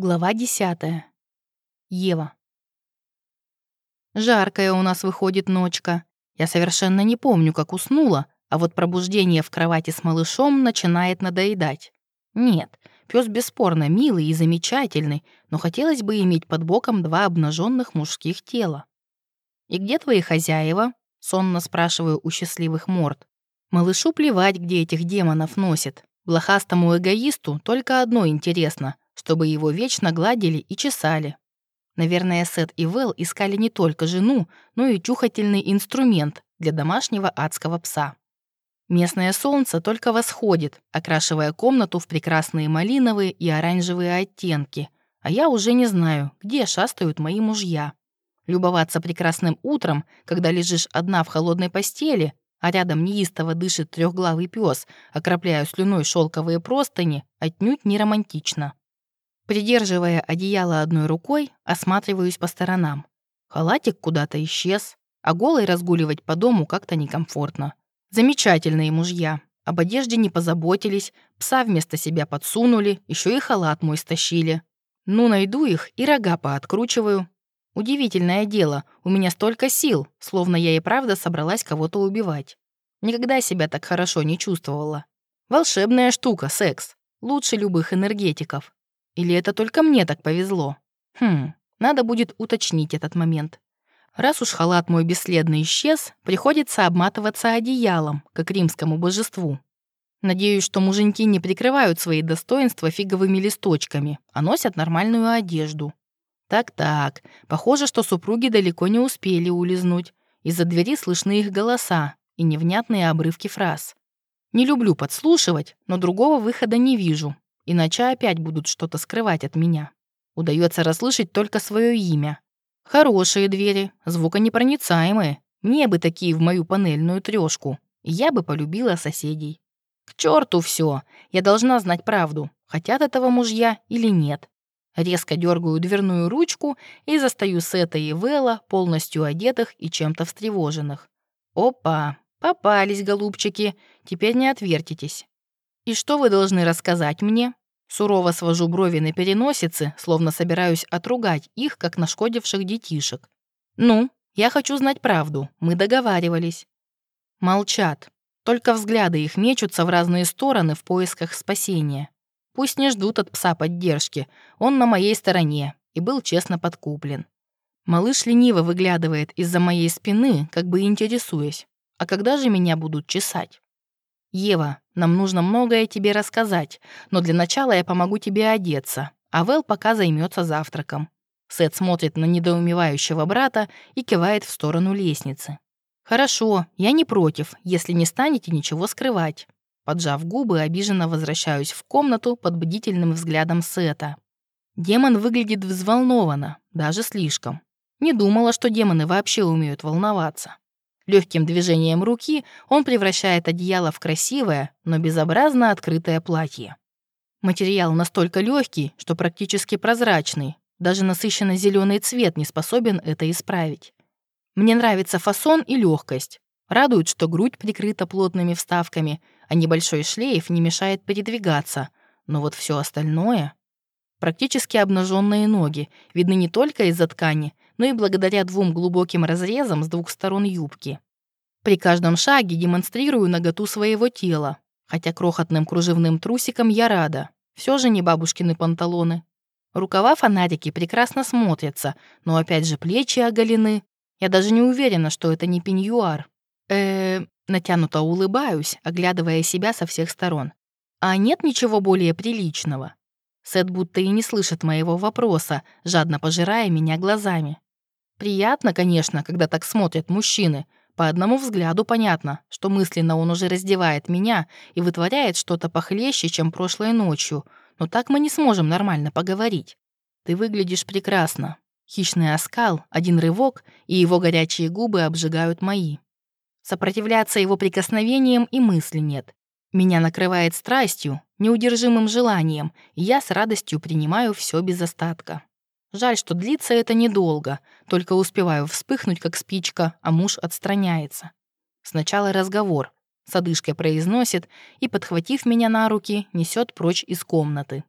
Глава 10. Ева. Жаркая у нас выходит ночка. Я совершенно не помню, как уснула, а вот пробуждение в кровати с малышом начинает надоедать. Нет, пес бесспорно милый и замечательный, но хотелось бы иметь под боком два обнаженных мужских тела. «И где твои хозяева?» — сонно спрашиваю у счастливых морд. Малышу плевать, где этих демонов носит. Блохастому эгоисту только одно интересно — чтобы его вечно гладили и чесали. Наверное, Сет и Вэл искали не только жену, но и чухательный инструмент для домашнего адского пса. Местное солнце только восходит, окрашивая комнату в прекрасные малиновые и оранжевые оттенки, а я уже не знаю, где шастают мои мужья. Любоваться прекрасным утром, когда лежишь одна в холодной постели, а рядом неистово дышит трехглавый пес, окропляя слюной шелковые простыни, отнюдь не романтично. Придерживая одеяло одной рукой, осматриваюсь по сторонам. Халатик куда-то исчез, а голой разгуливать по дому как-то некомфортно. Замечательные мужья. Об одежде не позаботились, пса вместо себя подсунули, еще и халат мой стащили. Ну, найду их и рога пооткручиваю. Удивительное дело, у меня столько сил, словно я и правда собралась кого-то убивать. Никогда себя так хорошо не чувствовала. Волшебная штука, секс. Лучше любых энергетиков. Или это только мне так повезло? Хм, надо будет уточнить этот момент. Раз уж халат мой бесследно исчез, приходится обматываться одеялом, как римскому божеству. Надеюсь, что муженьки не прикрывают свои достоинства фиговыми листочками, а носят нормальную одежду. Так-так, похоже, что супруги далеко не успели улизнуть. Из-за двери слышны их голоса и невнятные обрывки фраз. Не люблю подслушивать, но другого выхода не вижу, иначе опять будут что-то скрывать от меня. Удается расслышать только свое имя. Хорошие двери, звуконепроницаемые. Мне бы такие в мою панельную трёшку. Я бы полюбила соседей. К черту все. Я должна знать правду, хотят этого мужья или нет. Резко дергаю дверную ручку и застаю Сета и Вэлла, полностью одетых и чем-то встревоженных. Опа, попались, голубчики, теперь не отвертитесь. «И что вы должны рассказать мне?» Сурово свожу брови на переносице, словно собираюсь отругать их, как нашкодивших детишек. «Ну, я хочу знать правду. Мы договаривались». Молчат. Только взгляды их мечутся в разные стороны в поисках спасения. Пусть не ждут от пса поддержки. Он на моей стороне и был честно подкуплен. Малыш лениво выглядывает из-за моей спины, как бы интересуясь. А когда же меня будут чесать? «Ева, нам нужно многое тебе рассказать, но для начала я помогу тебе одеться, а Вэл пока займется завтраком». Сет смотрит на недоумевающего брата и кивает в сторону лестницы. «Хорошо, я не против, если не станете ничего скрывать». Поджав губы, обиженно возвращаюсь в комнату под бдительным взглядом Сета. Демон выглядит взволнованно, даже слишком. Не думала, что демоны вообще умеют волноваться. Легким движением руки он превращает одеяло в красивое, но безобразно открытое платье. Материал настолько легкий, что практически прозрачный. Даже насыщенно зеленый цвет не способен это исправить. Мне нравится фасон и легкость. Радует, что грудь прикрыта плотными вставками, а небольшой шлейф не мешает передвигаться. Но вот все остальное... Практически обнаженные ноги видны не только из-за ткани, но и благодаря двум глубоким разрезам с двух сторон юбки. При каждом шаге демонстрирую наготу своего тела, хотя крохотным кружевным трусиком я рада. Все же не бабушкины панталоны. Рукава фонарики прекрасно смотрятся, но опять же плечи оголены. Я даже не уверена, что это не пеньюар. э натянуто улыбаюсь, оглядывая себя со всех сторон. А нет ничего более приличного. Сет будто и не слышит моего вопроса, жадно пожирая меня глазами. Приятно, конечно, когда так смотрят мужчины. По одному взгляду понятно, что мысленно он уже раздевает меня и вытворяет что-то похлеще, чем прошлой ночью. Но так мы не сможем нормально поговорить. Ты выглядишь прекрасно. Хищный оскал, один рывок, и его горячие губы обжигают мои. Сопротивляться его прикосновениям и мысли нет. Меня накрывает страстью, неудержимым желанием, и я с радостью принимаю все без остатка. Жаль, что длится это недолго, только успеваю вспыхнуть, как спичка, а муж отстраняется. Сначала разговор. С одышкой произносит и, подхватив меня на руки, несет прочь из комнаты.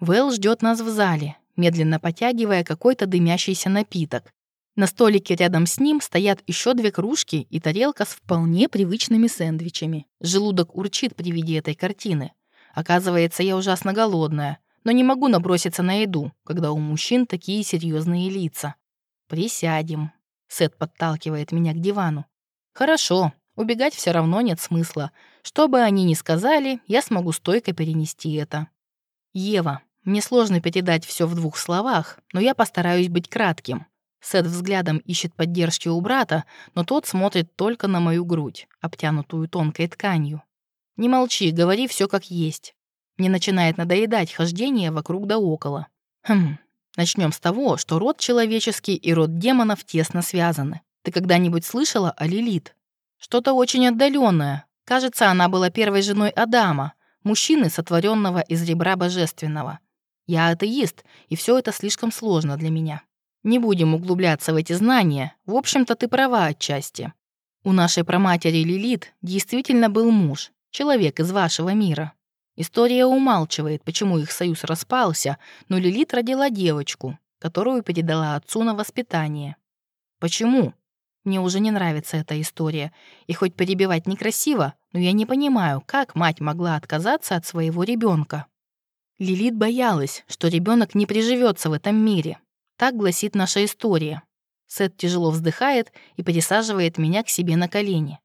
Вэл ждет нас в зале. медленно потягивая какой-то дымящийся напиток. На столике рядом с ним стоят еще две кружки и тарелка с вполне привычными сэндвичами. Желудок урчит при виде этой картины. Оказывается, я ужасно голодная, но не могу наброситься на еду, когда у мужчин такие серьезные лица. «Присядем». Сет подталкивает меня к дивану. «Хорошо, убегать все равно нет смысла. Что бы они ни сказали, я смогу стойко перенести это». «Ева, мне сложно передать все в двух словах, но я постараюсь быть кратким. Сет взглядом ищет поддержки у брата, но тот смотрит только на мою грудь, обтянутую тонкой тканью. «Не молчи, говори все как есть». Мне начинает надоедать хождение вокруг да около. Хм, начнем с того, что род человеческий и род демонов тесно связаны. Ты когда-нибудь слышала о Лилит? Что-то очень отдаленное. Кажется, она была первой женой Адама, мужчины, сотворенного из ребра божественного. Я атеист, и все это слишком сложно для меня. Не будем углубляться в эти знания. В общем-то, ты права отчасти. У нашей проматери Лилит действительно был муж, человек из вашего мира. История умалчивает, почему их союз распался, но Лилит родила девочку, которую передала отцу на воспитание. Почему? Мне уже не нравится эта история. И хоть перебивать некрасиво, но я не понимаю, как мать могла отказаться от своего ребенка. Лилит боялась, что ребенок не приживется в этом мире, так гласит наша история. Сет тяжело вздыхает и пересаживает меня к себе на колени.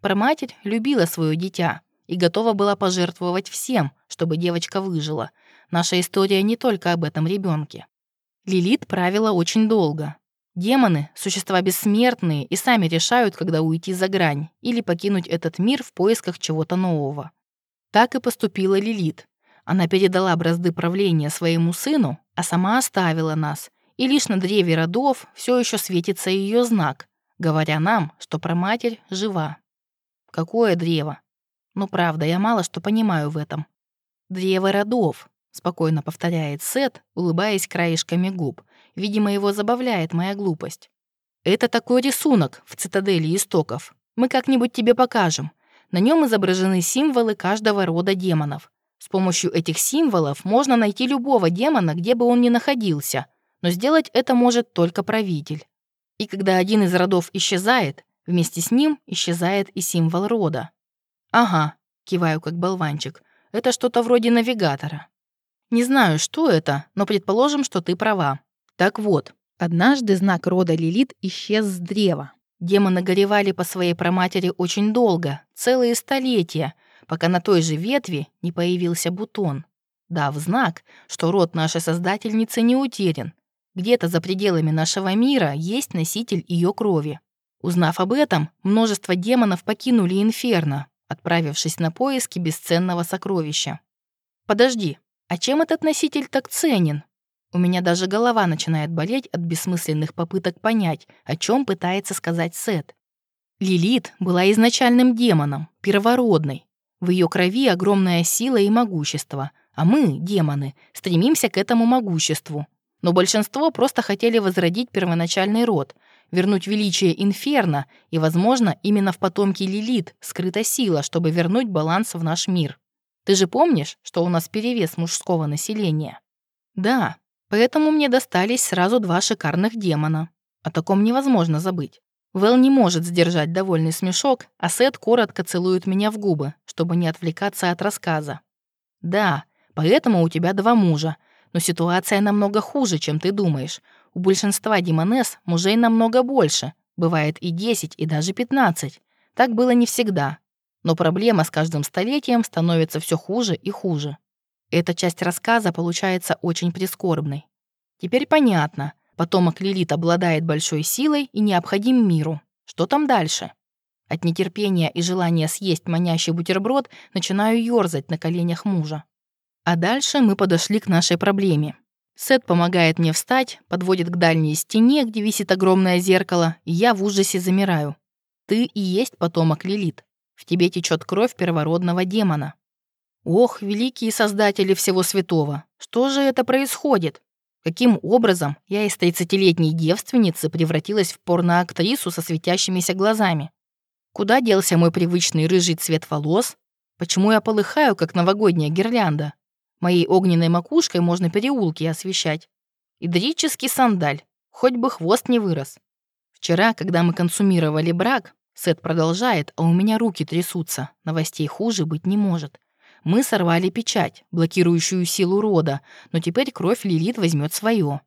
Проматерь любила свое дитя и готова была пожертвовать всем, чтобы девочка выжила. Наша история не только об этом ребенке. Лилит правила очень долго. Демоны — существа бессмертные и сами решают, когда уйти за грань или покинуть этот мир в поисках чего-то нового. Так и поступила Лилит. Она передала бразды правления своему сыну, а сама оставила нас и лишь на древе родов все еще светится ее знак, говоря нам, что проматерь жива. Какое древо? Ну, правда, я мало что понимаю в этом. Древо родов, спокойно повторяет Сет, улыбаясь краешками губ. Видимо, его забавляет моя глупость. Это такой рисунок в цитадели истоков. Мы как-нибудь тебе покажем. На нем изображены символы каждого рода демонов. С помощью этих символов можно найти любого демона, где бы он ни находился — но сделать это может только правитель. И когда один из родов исчезает, вместе с ним исчезает и символ рода. «Ага», — киваю как болванчик, — «это что-то вроде навигатора». Не знаю, что это, но предположим, что ты права. Так вот, однажды знак рода Лилит исчез с древа. Демоны горевали по своей проматери очень долго, целые столетия, пока на той же ветви не появился бутон. Дав знак, что род нашей создательницы не утерян, где-то за пределами нашего мира есть носитель ее крови. Узнав об этом, множество демонов покинули Инферно, отправившись на поиски бесценного сокровища. Подожди, а чем этот носитель так ценен? У меня даже голова начинает болеть от бессмысленных попыток понять, о чем пытается сказать Сет. Лилит была изначальным демоном, первородной. В ее крови огромная сила и могущество, а мы, демоны, стремимся к этому могуществу, но большинство просто хотели возродить первоначальный род, вернуть величие Инферно, и, возможно, именно в потомке Лилит скрыта сила, чтобы вернуть баланс в наш мир. Ты же помнишь, что у нас перевес мужского населения? Да, поэтому мне достались сразу два шикарных демона. О таком невозможно забыть. Вэл не может сдержать довольный смешок, а Сет коротко целует меня в губы, чтобы не отвлекаться от рассказа. Да, поэтому у тебя два мужа, но ситуация намного хуже, чем ты думаешь. У большинства демонесс мужей намного больше. Бывает и 10, и даже 15. Так было не всегда. Но проблема с каждым столетием становится все хуже и хуже. Эта часть рассказа получается очень прискорбной. Теперь понятно. Потомок Лилит обладает большой силой и необходим миру. Что там дальше? От нетерпения и желания съесть манящий бутерброд начинаю ёрзать на коленях мужа. А дальше мы подошли к нашей проблеме. Сет помогает мне встать, подводит к дальней стене, где висит огромное зеркало, и я в ужасе замираю. Ты и есть потомок Лилит. В тебе течет кровь первородного демона. Ох, великие создатели всего святого, что же это происходит? Каким образом я из 30-летней девственницы превратилась в порноактрису со светящимися глазами? Куда делся мой привычный рыжий цвет волос? Почему я полыхаю, как новогодняя гирлянда? Моей огненной макушкой можно переулки освещать. Идрический сандаль. Хоть бы хвост не вырос. Вчера, когда мы консумировали брак, Сет продолжает, а у меня руки трясутся. Новостей хуже быть не может. Мы сорвали печать, блокирующую силу рода, но теперь кровь Лилит возьмет свое.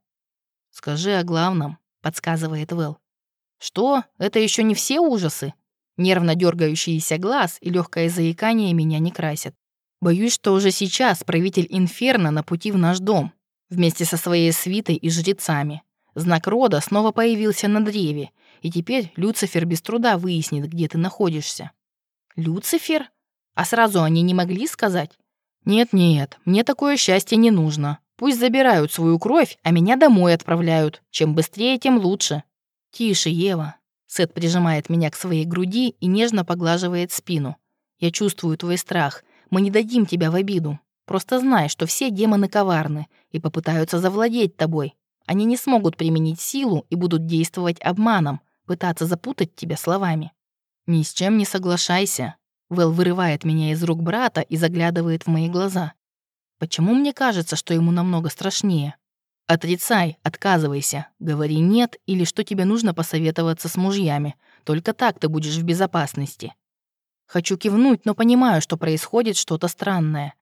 «Скажи о главном», — подсказывает Вэл. «Что? Это еще не все ужасы?» Нервно дергающийся глаз и легкое заикание меня не красят. Боюсь, что уже сейчас правитель Инферно на пути в наш дом, вместе со своей свитой и жрецами. Знак рода снова появился на древе, и теперь Люцифер без труда выяснит, где ты находишься. Люцифер? А сразу они не могли сказать? Нет-нет, мне такое счастье не нужно. Пусть забирают свою кровь, а меня домой отправляют. Чем быстрее, тем лучше. Тише, Ева. Сет прижимает меня к своей груди и нежно поглаживает спину. Я чувствую твой страх. Мы не дадим тебя в обиду. Просто знай, что все демоны коварны и попытаются завладеть тобой. Они не смогут применить силу и будут действовать обманом, пытаться запутать тебя словами. Ни с чем не соглашайся. Вэл вырывает меня из рук брата и заглядывает в мои глаза. Почему мне кажется, что ему намного страшнее? Отрицай, отказывайся, говори «нет» или что тебе нужно посоветоваться с мужьями. Только так ты будешь в безопасности. Хочу кивнуть, но понимаю, что происходит что-то странное.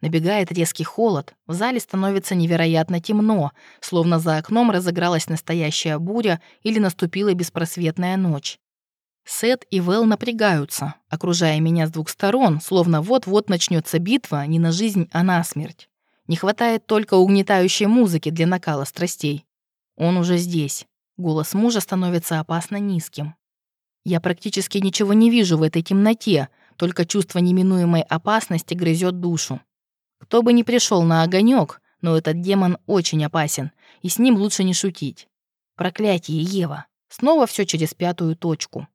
Набегает резкий холод, в зале становится невероятно темно, словно за окном разыгралась настоящая буря или наступила беспросветная ночь. Сет и Вэл напрягаются, окружая меня с двух сторон, словно вот-вот начнется битва не на жизнь, а на смерть. Не хватает только угнетающей музыки для накала страстей. Он уже здесь. Голос мужа становится опасно низким. Я практически ничего не вижу в этой темноте, только чувство неминуемой опасности грызет душу. Кто бы ни пришел на огонек, но этот демон очень опасен, и с ним лучше не шутить. Проклятие, Ева. Снова все через пятую точку.